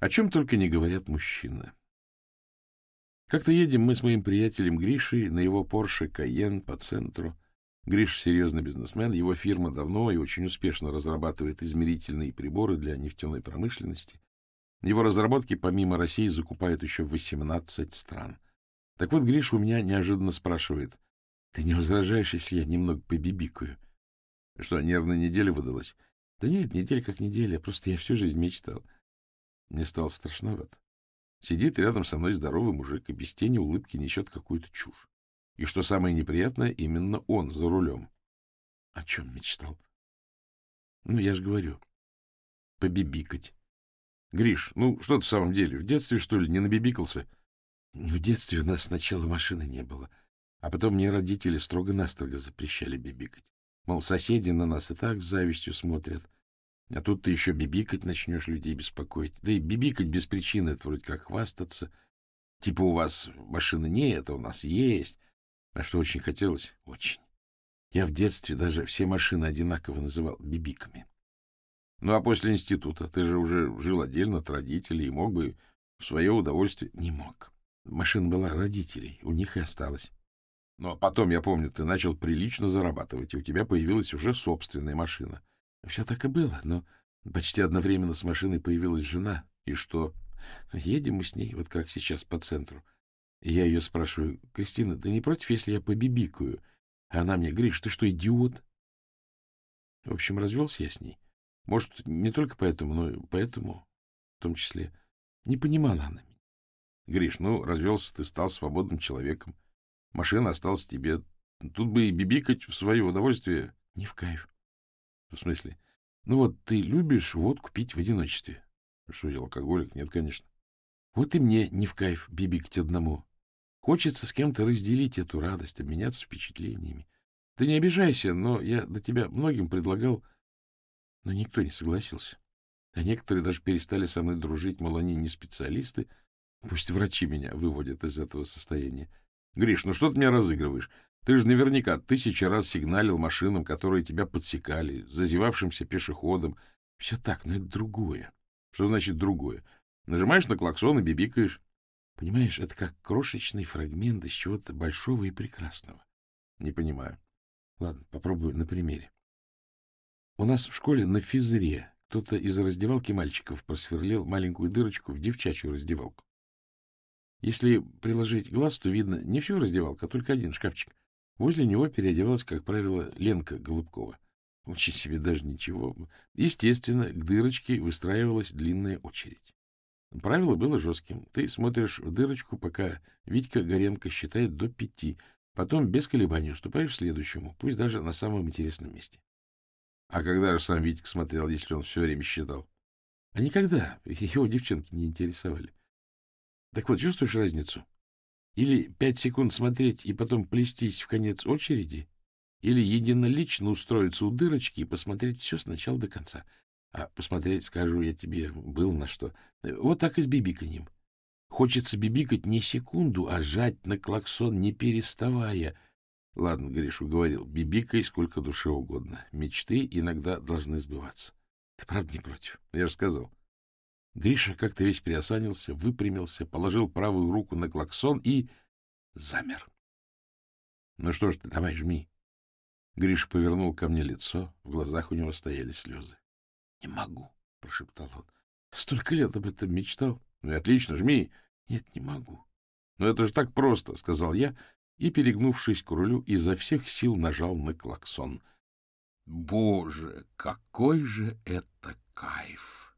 О чем только не говорят мужчины. Как-то едем мы с моим приятелем Гришей на его Порше Кайен по центру. Гриш серьезный бизнесмен, его фирма давно и очень успешно разрабатывает измерительные приборы для нефтяной промышленности. Его разработки помимо России закупают еще 18 стран. Так вот, Гриш у меня неожиданно спрашивает, ты не возражаешь, если я немного побибикаю? Что, нервная неделя выдалась? Да нет, неделя как неделя, просто я всю жизнь мечтал. Мне стало страшновато. Сидит рядом со мной здоровый мужик и без тени улыбки несет какую-то чушь. И что самое неприятное, именно он за рулем. О чем мечтал? Ну, я же говорю, побибикать. Гриш, ну что ты в самом деле, в детстве, что ли, не набибикался? В детстве у нас сначала машины не было, а потом мне родители строго-настрого запрещали бибикать. Мол, соседи на нас и так с завистью смотрят. А тут ты еще бибикать начнешь людей беспокоить. Да и бибикать без причины — это вроде как хвастаться. Типа у вас машины нет, а у нас есть. А что очень хотелось? Очень. Я в детстве даже все машины одинаково называл бибиками. Ну, а после института ты же уже жил отдельно от родителей и мог бы в свое удовольствие... Не мог. Машина была родителей, у них и осталась. Ну, а потом, я помню, ты начал прилично зарабатывать, и у тебя появилась уже собственная машина. Все так и было, но почти одновременно с машиной появилась жена. И что? Едем мы с ней, вот как сейчас, по центру. Я ее спрашиваю, Кристина, ты не против, если я побибикаю? А она мне, Гриш, ты что, идиот? В общем, развелся я с ней. Может, не только поэтому, но и поэтому в том числе. Не понимала она меня. Гриш, ну, развелся ты, стал свободным человеком. Машина осталась тебе. Тут бы и бибикать в свое удовольствие не в кайф. В смысле? Ну вот ты любишь водку пить в одиночестве. Что я алкоголик? Нет, конечно. Вот и мне не в кайф бибикать одному. Хочется с кем-то разделить эту радость, обменяться впечатлениями. Ты не обижайся, но я до тебя многим предлагал, но никто не согласился. А некоторые даже перестали со мной дружить, мол, они не специалисты. Пусть врачи меня выводят из этого состояния. Гриш, ну что ты меня разыгрываешь? Ты же наверняка тысячи раз сигналил машинам, которые тебя подсекали, зазевавшимся пешеходом. Все так, но это другое. Что значит другое? Нажимаешь на клаксон и бибикаешь. Понимаешь, это как крошечный фрагмент из чего-то большого и прекрасного. Не понимаю. Ладно, попробую на примере. У нас в школе на физре кто-то из раздевалки мальчиков просверлил маленькую дырочку в девчачью раздевалку. Если приложить глаз, то видно не всю раздевалку, а только один шкафчик. Возле него переодевалась, как правило, Ленка Голубкова. Очень себе даже ничего. Естественно, к дырочке выстраивалась длинная очередь. Правило было жестким. Ты смотришь в дырочку, пока Витька Горенко считает до пяти. Потом без колебаний уступаешь следующему, пусть даже на самом интересном месте. А когда же сам Витька смотрел, если он все время считал? А никогда. Его девчонки не интересовали. Так вот, чувствуешь разницу? Или пять секунд смотреть и потом плестись в конец очереди, или единолично устроиться у дырочки и посмотреть все сначала до конца. А посмотреть, скажу я тебе, был на что. Вот так и с бибиканьем. Хочется бибикать не секунду, а жать на клаксон, не переставая. Ладно, Гришу говорил, бибикай сколько душе угодно. Мечты иногда должны сбываться. Ты правда не против? Я же сказал. Гриша как-то весь приосанился, выпрямился, положил правую руку на клаксон и замер. — Ну что ж ты, давай жми. Гриша повернул ко мне лицо, в глазах у него стояли слезы. — Не могу, — прошептал он. — Столько лет об этом мечтал. — Ну и отлично, жми. — Нет, не могу. — Ну это же так просто, — сказал я, и, перегнувшись к рулю, изо всех сил нажал на клаксон. Боже, какой же это кайф!